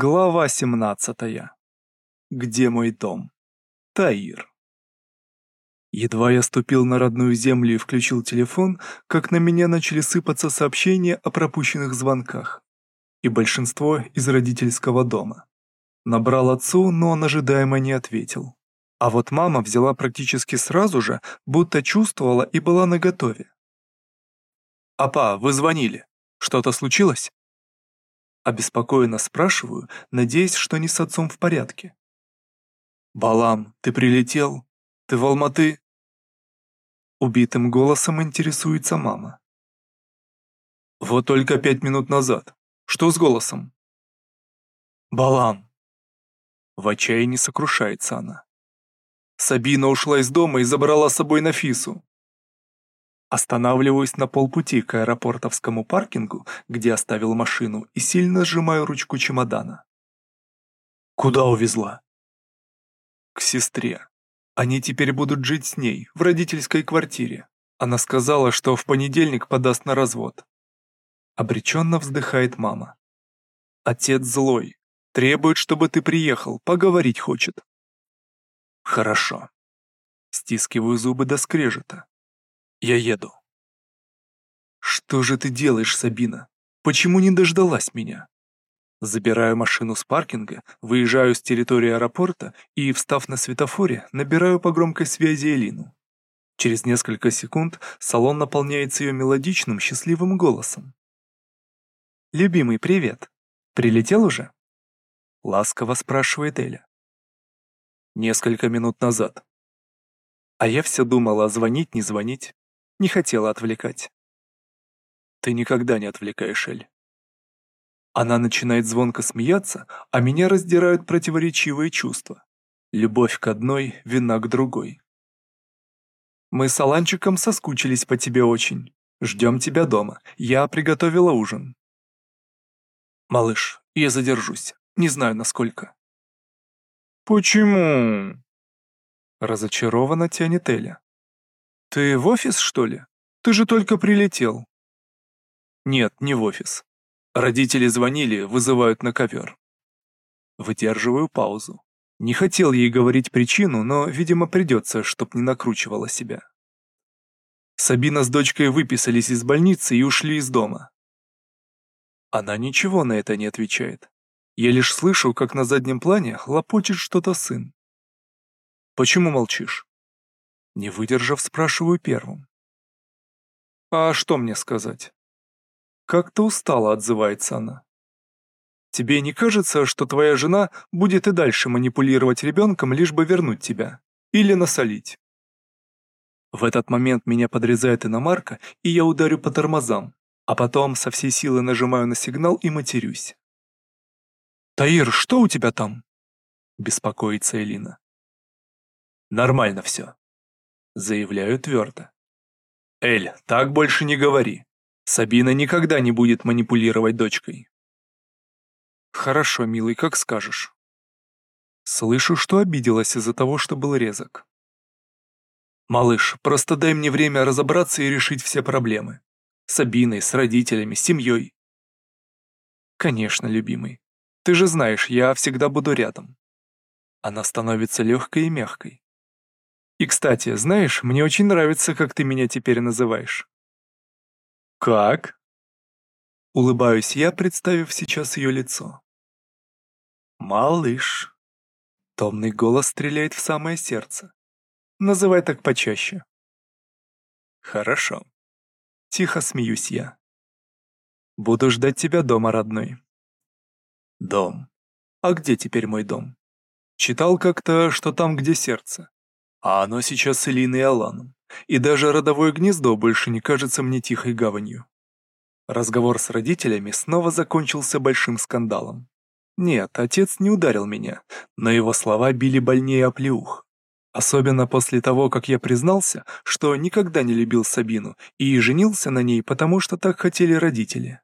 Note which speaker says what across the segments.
Speaker 1: Глава 17. Где мой дом? Таир. Едва я ступил на родную землю и включил телефон, как на меня начали сыпаться сообщения о пропущенных звонках. И большинство из родительского дома. Набрал отцу, но он ожидаемо не ответил. А вот мама взяла практически сразу же, будто чувствовала и была наготове. «Апа, вы звонили. Что-то случилось?» Обеспокоенно спрашиваю, надеясь, что не с отцом в порядке. «Балам, ты прилетел? Ты в Алматы?» Убитым голосом интересуется мама. «Вот только пять минут назад. Что с голосом?» «Балам!» В отчаянии сокрушается она. Сабина ушла из дома и забрала с собой Нафису. Останавливаюсь на полпути к аэропортовскому паркингу, где оставил машину, и сильно сжимаю ручку чемодана. Куда увезла? К сестре. Они теперь будут жить с ней, в родительской квартире. Она сказала, что в понедельник подаст на развод. Обреченно вздыхает мама. Отец злой. Требует, чтобы ты приехал, поговорить хочет. Хорошо. Стискиваю зубы до скрежета. Я еду. Что же ты делаешь, Сабина? Почему не дождалась меня? Забираю машину с паркинга, выезжаю с территории аэропорта и, встав на светофоре, набираю по громкой связи Элину. Через несколько секунд салон наполняется ее мелодичным, счастливым голосом. «Любимый, привет! Прилетел уже?» Ласково спрашивает Эля. Несколько минут назад. А я все думала, звонить, не звонить. Не хотела отвлекать. Ты никогда не отвлекаешь, Эль. Она начинает звонко смеяться, а меня раздирают противоречивые чувства. Любовь к одной, вина к другой. Мы с Аланчиком соскучились по тебе очень. Ждем тебя дома. Я приготовила ужин. Малыш, я задержусь. Не знаю, насколько. Почему? Разочарованно тянет Эля. «Ты в офис, что ли? Ты же только прилетел». «Нет, не в офис. Родители звонили, вызывают на ковер». Выдерживаю паузу. Не хотел ей говорить причину, но, видимо, придется, чтоб не накручивала себя. Сабина с дочкой выписались из больницы и ушли из дома. Она ничего на это не отвечает. Я лишь слышу, как на заднем плане хлопочет что-то сын. «Почему молчишь?» Не выдержав, спрашиваю первым. «А что мне сказать?» Как-то устало отзывается она. «Тебе не кажется, что твоя жена будет и дальше манипулировать ребенком, лишь бы вернуть тебя? Или насолить?» В этот момент меня подрезает иномарка, и я ударю по тормозам, а потом со всей силы нажимаю на сигнал и матерюсь. «Таир, что у тебя там?» – беспокоится Элина. «Нормально все», Заявляю твердо. Эль, так больше не говори. Сабина никогда не будет манипулировать дочкой. Хорошо, милый, как скажешь. Слышу, что обиделась из-за того, что был резок. Малыш, просто дай мне время разобраться и решить все проблемы. С Сабиной, с родителями, с семьей. Конечно, любимый. Ты же знаешь, я всегда буду рядом. Она становится легкой и мягкой. И, кстати, знаешь, мне очень нравится, как ты меня теперь называешь». «Как?» Улыбаюсь я, представив сейчас ее лицо. «Малыш». Томный голос стреляет в самое сердце. Называй так почаще. Хорошо. Тихо смеюсь я. Буду ждать тебя дома, родной. Дом. А где теперь мой дом? Читал как-то, что там, где сердце. А оно сейчас с Элиной и Аланом. И даже родовое гнездо больше не кажется мне тихой гаванью. Разговор с родителями снова закончился большим скандалом. Нет, отец не ударил меня, но его слова били больнее оплеух. Особенно после того, как я признался, что никогда не любил Сабину и женился на ней, потому что так хотели родители.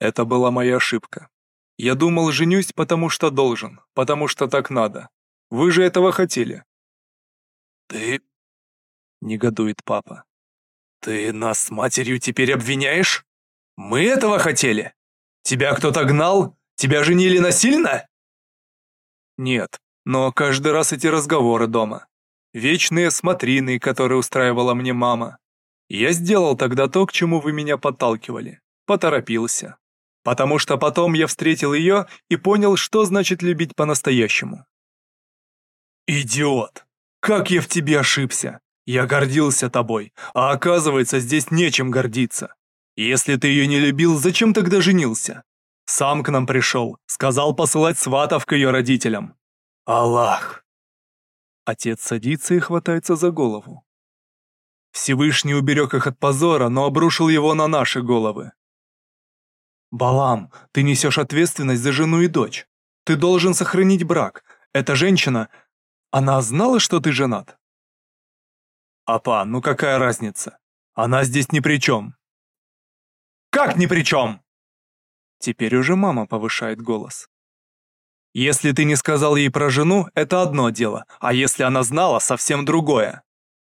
Speaker 1: Это была моя ошибка. Я думал, женюсь, потому что должен, потому что так надо. Вы же этого хотели. «Ты...» — негодует папа. «Ты нас с матерью теперь обвиняешь? Мы этого хотели? Тебя кто-то гнал?
Speaker 2: Тебя женили насильно?»
Speaker 1: Нет, но каждый раз эти разговоры дома. Вечные смотрины, которые устраивала мне мама. Я сделал тогда то, к чему вы меня подталкивали. Поторопился. Потому что потом я встретил ее и понял, что значит любить по-настоящему. «Идиот! Как я в тебе ошибся! Я гордился тобой, а оказывается, здесь нечем гордиться. Если ты ее не любил, зачем тогда женился? Сам к нам пришел, сказал посылать сватов к ее родителям. Аллах!» Отец садится и хватается за голову. Всевышний уберег их от позора, но обрушил его на наши головы. «Балам, ты несешь ответственность за жену и дочь. Ты должен сохранить брак. Эта женщина, она знала, что ты женат?» «Апа, ну какая разница? Она здесь ни при чем». «Как ни при чем?» Теперь уже мама повышает голос. «Если ты не сказал ей про жену, это одно дело, а если она знала, совсем другое.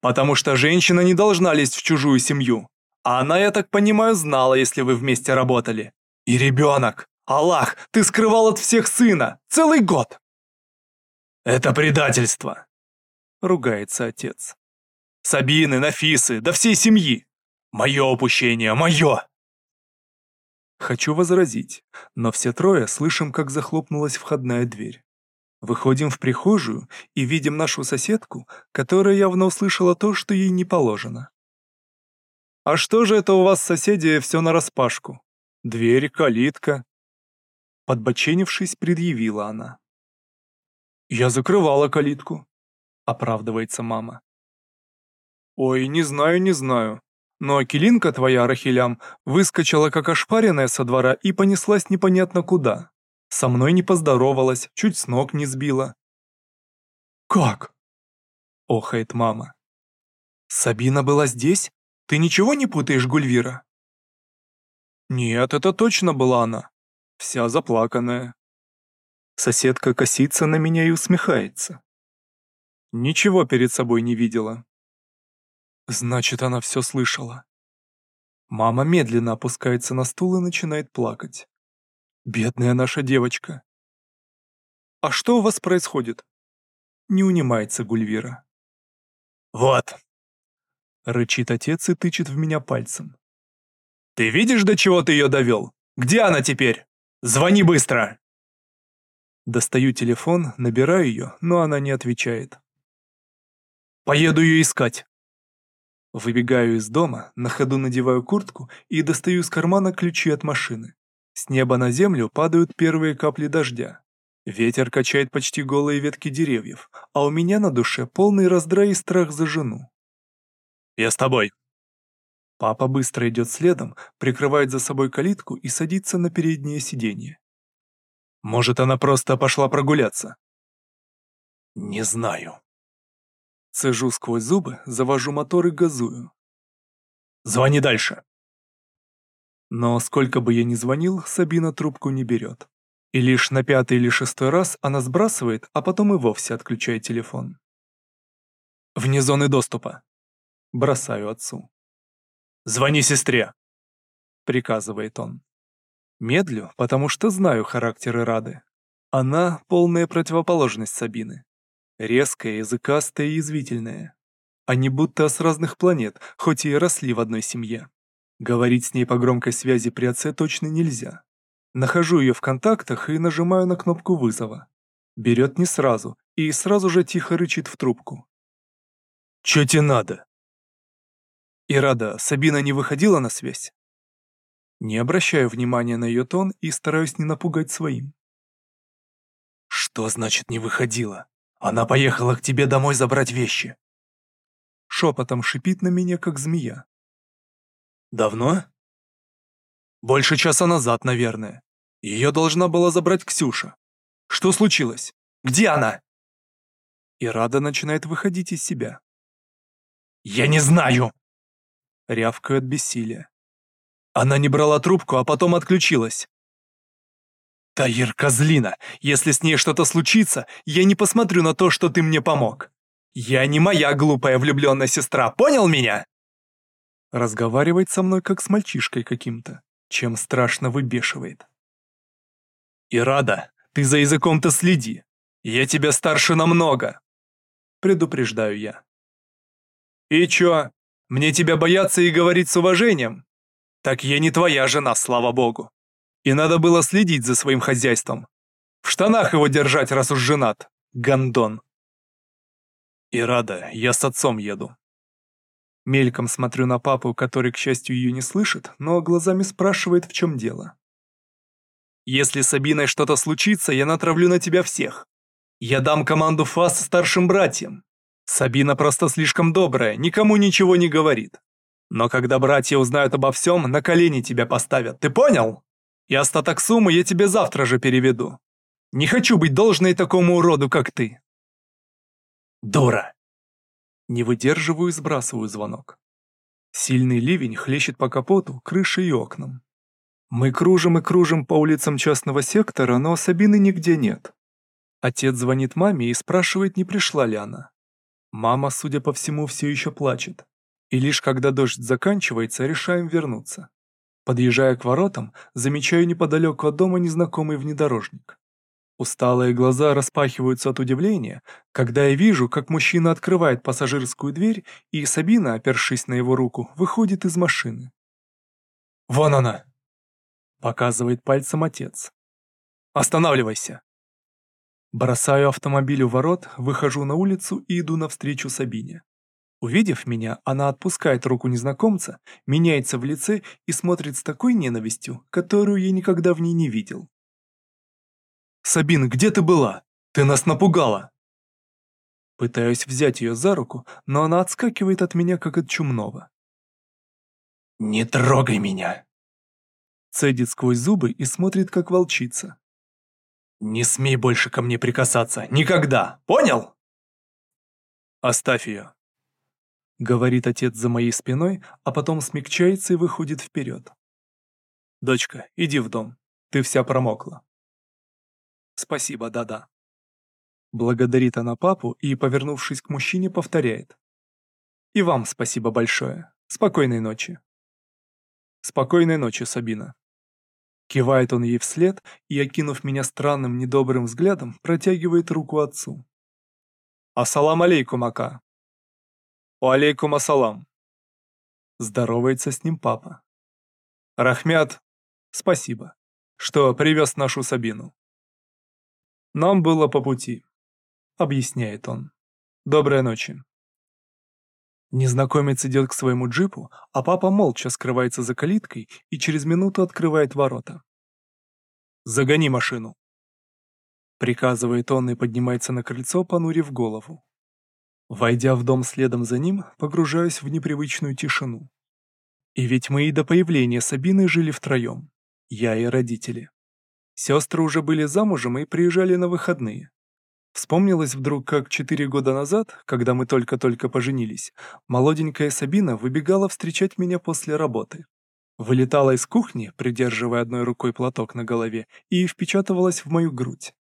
Speaker 1: Потому что женщина не должна лезть в чужую семью. А она, я так понимаю, знала, если вы вместе работали. И ребенок. Аллах, ты скрывал от всех сына. Целый год. Это предательство. Ругается отец. Сабины, Нафисы, да всей семьи. Мое упущение, мое. Хочу возразить, но все трое слышим, как захлопнулась входная дверь. Выходим в прихожую и видим нашу соседку, которая явно услышала то, что ей не положено. «А что же это у вас, соседи, все нараспашку? Дверь, калитка?» Подбоченившись, предъявила она. «Я закрывала калитку», — оправдывается мама. «Ой, не знаю, не знаю. Но килинка твоя, Рахилям, выскочила как ошпаренная со двора и понеслась непонятно куда. Со мной не поздоровалась, чуть с ног не сбила. «Как?» – охает мама. «Сабина была здесь? Ты ничего не путаешь, Гульвира?» «Нет, это точно была она. Вся заплаканная». Соседка косится на меня и усмехается. Ничего перед собой не видела. Значит, она все слышала. Мама медленно опускается на стул и начинает плакать. Бедная наша девочка. А что у вас происходит? Не унимается Гульвира. Вот. Рычит отец и тычет в меня пальцем. Ты видишь, до чего ты ее довел? Где она теперь? Звони быстро! Достаю телефон, набираю ее, но она не отвечает. Поеду ее искать. Выбегаю из дома, на ходу надеваю куртку и достаю из кармана ключи от машины. С неба на землю падают первые капли дождя. Ветер качает почти голые ветки деревьев, а у меня на душе полный раздрай и страх за жену. «Я с тобой!» Папа быстро идет следом, прикрывает за собой калитку и садится на переднее сиденье. «Может, она просто пошла прогуляться?» «Не знаю». Цежу сквозь зубы, завожу мотор и газую. «Звони дальше!» Но сколько бы я ни звонил, Сабина трубку не берет. И лишь на пятый или шестой раз она сбрасывает, а потом и вовсе отключает телефон. Вне зоны доступа. Бросаю отцу. «Звони сестре!» Приказывает он. Медлю, потому что знаю характеры Рады. Она — полная противоположность Сабины. Резкая, языкастая и язвительная. Они будто с разных планет, хоть и росли в одной семье. Говорить с ней по громкой связи при отце точно нельзя. Нахожу ее в контактах и нажимаю на кнопку вызова. Берет не сразу и сразу же тихо рычит в трубку. «Чё тебе надо?» И рада, Сабина не выходила на связь? Не обращаю внимания на ее тон и стараюсь не напугать своим. «Что значит не выходила? Она поехала к тебе домой забрать вещи!» Шепотом шипит на меня, как змея. Давно? Больше часа назад, наверное. Ее должна была забрать Ксюша. Что случилось? Где она? И Рада начинает выходить из себя. «Я не знаю!» Рявкаю от бессилия. Она не брала трубку, а потом отключилась. «Таир, козлина, если с ней что-то случится, я не посмотрю на то, что ты мне помог. Я не моя глупая влюбленная сестра, понял меня?» Разговаривает со мной, как с мальчишкой каким-то, чем страшно выбешивает. И рада, ты за языком-то следи. Я тебя старше намного. Предупреждаю я. И чё, мне тебя бояться и говорить с уважением? Так я не твоя жена, слава богу. И надо было следить за своим хозяйством. В штанах его держать, раз уж женат. Гандон. И рада, я с отцом еду. Мельком смотрю на папу, который, к счастью, ее не слышит, но глазами спрашивает, в чем дело. «Если с Сабиной что-то случится, я натравлю на тебя всех. Я дам команду ФАС старшим братьям. Сабина просто слишком добрая, никому ничего не говорит. Но когда братья узнают обо всем, на колени тебя поставят, ты понял? И остаток суммы я тебе завтра же переведу. Не хочу быть должной такому уроду, как ты». «Дура!» Не выдерживаю и сбрасываю звонок. Сильный ливень хлещет по капоту, крыше и окнам. Мы кружим и кружим по улицам частного сектора, но Сабины нигде нет. Отец звонит маме и спрашивает, не пришла ли она. Мама, судя по всему, все еще плачет. И лишь когда дождь заканчивается, решаем вернуться. Подъезжая к воротам, замечаю неподалеку от дома незнакомый внедорожник. Усталые глаза распахиваются от удивления, когда я вижу, как мужчина открывает пассажирскую дверь, и Сабина, опершись на его руку, выходит из машины. «Вон она!» — показывает пальцем отец. «Останавливайся!» Бросаю автомобиль у ворот, выхожу на улицу и иду навстречу Сабине. Увидев меня, она отпускает руку незнакомца, меняется в лице и смотрит с такой ненавистью, которую я никогда в ней не видел. «Сабин, где ты была? Ты нас напугала!» Пытаюсь взять ее за руку, но она отскакивает от меня, как от чумного. «Не трогай меня!» Цедит сквозь зубы и смотрит, как волчица. «Не смей больше ко мне прикасаться! Никогда! Понял?» «Оставь ее!» Говорит отец за моей спиной, а потом смягчается и выходит вперед. «Дочка, иди в дом. Ты вся промокла». Спасибо, да-да. Благодарит она папу и, повернувшись к мужчине, повторяет. И вам спасибо большое. Спокойной ночи. Спокойной ночи, Сабина. Кивает он ей вслед и, окинув меня странным недобрым взглядом, протягивает руку отцу. «Ассалам алейкум, Ака!» «Алейкум ассалам!» Здоровается с ним папа. «Рахмят, спасибо, что привез нашу Сабину. Нам было по пути, объясняет он. Доброй ночи. Незнакомец идет к своему джипу, а папа молча скрывается за калиткой и через минуту открывает ворота. «Загони машину!» Приказывает он и поднимается на крыльцо, понурив голову. Войдя в дом следом за ним, погружаюсь в непривычную тишину. И ведь мы и до появления Сабины жили втроем, я и родители. Сестры уже были замужем и приезжали на выходные. Вспомнилось вдруг, как четыре года назад, когда мы только-только поженились, молоденькая Сабина выбегала встречать меня после работы. Вылетала из кухни, придерживая одной рукой платок на голове, и впечатывалась в мою грудь.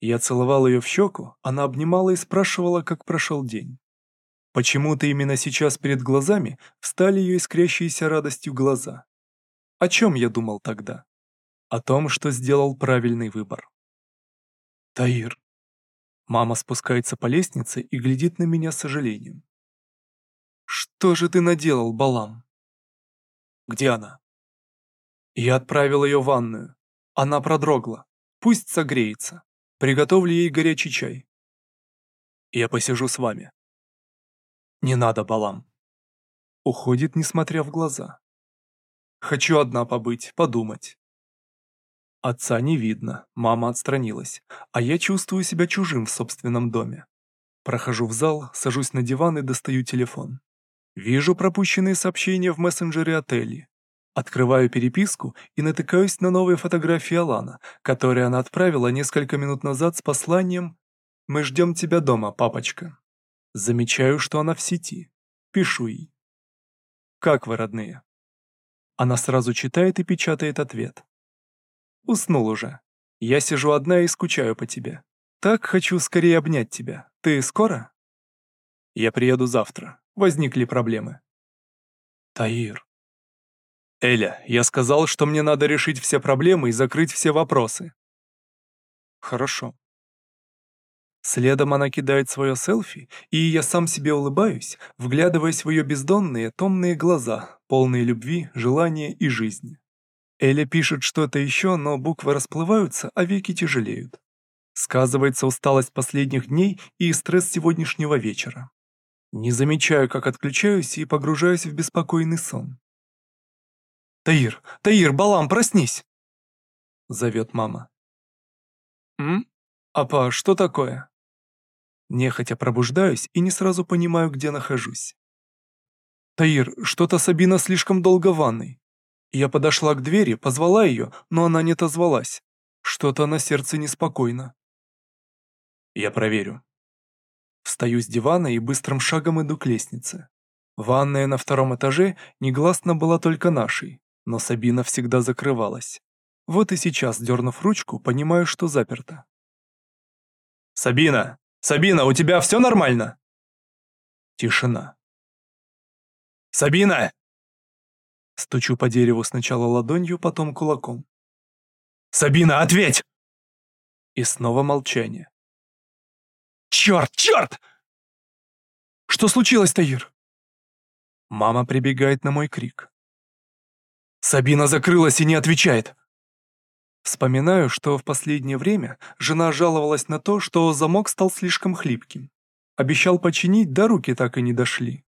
Speaker 1: Я целовал ее в щеку, она обнимала и спрашивала, как прошел день. Почему-то именно сейчас перед глазами встали ее искрящиеся радостью глаза. О чем я думал тогда? о том, что сделал правильный выбор. «Таир». Мама спускается по лестнице и глядит на меня с сожалением. «Что же ты наделал, Балам?» «Где она?» Я отправил ее в ванную. Она продрогла. Пусть согреется. Приготовлю ей горячий чай. Я посижу с вами. Не надо, Балам. Уходит, несмотря в глаза. Хочу одна побыть, подумать. Отца не видно, мама отстранилась, а я чувствую себя чужим в собственном доме. Прохожу в зал, сажусь на диван и достаю телефон. Вижу пропущенные сообщения в мессенджере отеля. Открываю переписку и натыкаюсь на новые фотографии Алана, которые она отправила несколько минут назад с посланием «Мы ждем тебя дома, папочка». Замечаю, что она в сети. Пишу ей. «Как вы, родные?» Она сразу читает и печатает ответ. Уснул уже. Я сижу одна и скучаю по тебе. Так хочу скорее обнять тебя. Ты скоро? Я приеду завтра. Возникли проблемы. Таир. Эля, я сказал, что мне надо решить все проблемы и закрыть все вопросы. Хорошо. Следом она кидает свое селфи, и я сам себе улыбаюсь, вглядываясь в ее бездонные, томные глаза, полные любви, желания и жизни. Эля пишет что-то еще, но буквы расплываются, а веки тяжелеют. Сказывается усталость последних дней и стресс сегодняшнего вечера. Не замечаю, как отключаюсь и погружаюсь в беспокойный сон. «Таир! Таир, Балам, проснись!» Зовет мама. «М? Апа, что такое?» Нехотя пробуждаюсь и не сразу понимаю, где нахожусь. «Таир, что-то Сабина слишком долго в ванной. Я подошла к двери, позвала ее, но она не отозвалась. Что-то на сердце неспокойно. Я проверю. Встаю с дивана и быстрым шагом иду к лестнице. Ванная на втором этаже негласно была только нашей, но Сабина всегда закрывалась. Вот и сейчас, дернув ручку, понимаю, что заперта. «Сабина! Сабина, у тебя все нормально?» Тишина. «Сабина!» Стучу по дереву сначала ладонью, потом кулаком. «Сабина, ответь!» И снова молчание. «Черт, черт!» «Что случилось, Таир?» Мама прибегает на мой крик. «Сабина закрылась и не отвечает!» Вспоминаю, что в последнее время жена жаловалась на то, что замок стал слишком хлипким. Обещал починить, да руки так и не дошли.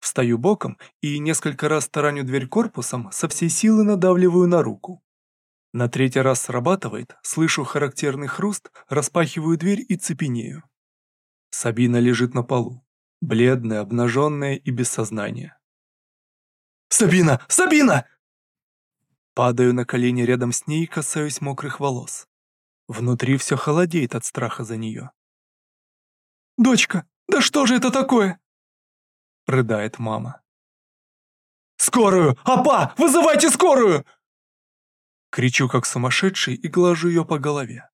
Speaker 1: Встаю боком и несколько раз тараню дверь корпусом, со всей силы надавливаю на руку. На третий раз срабатывает, слышу характерный хруст, распахиваю дверь и цепенею. Сабина лежит на полу, бледная, обнаженная и без сознания. «Сабина! Сабина!» Падаю на колени рядом с ней и касаюсь мокрых волос. Внутри все холодеет от страха за нее. «Дочка, да что же это такое?» рыдает мама. «Скорую! Апа! Вызывайте скорую!» Кричу как сумасшедший и глажу ее по голове.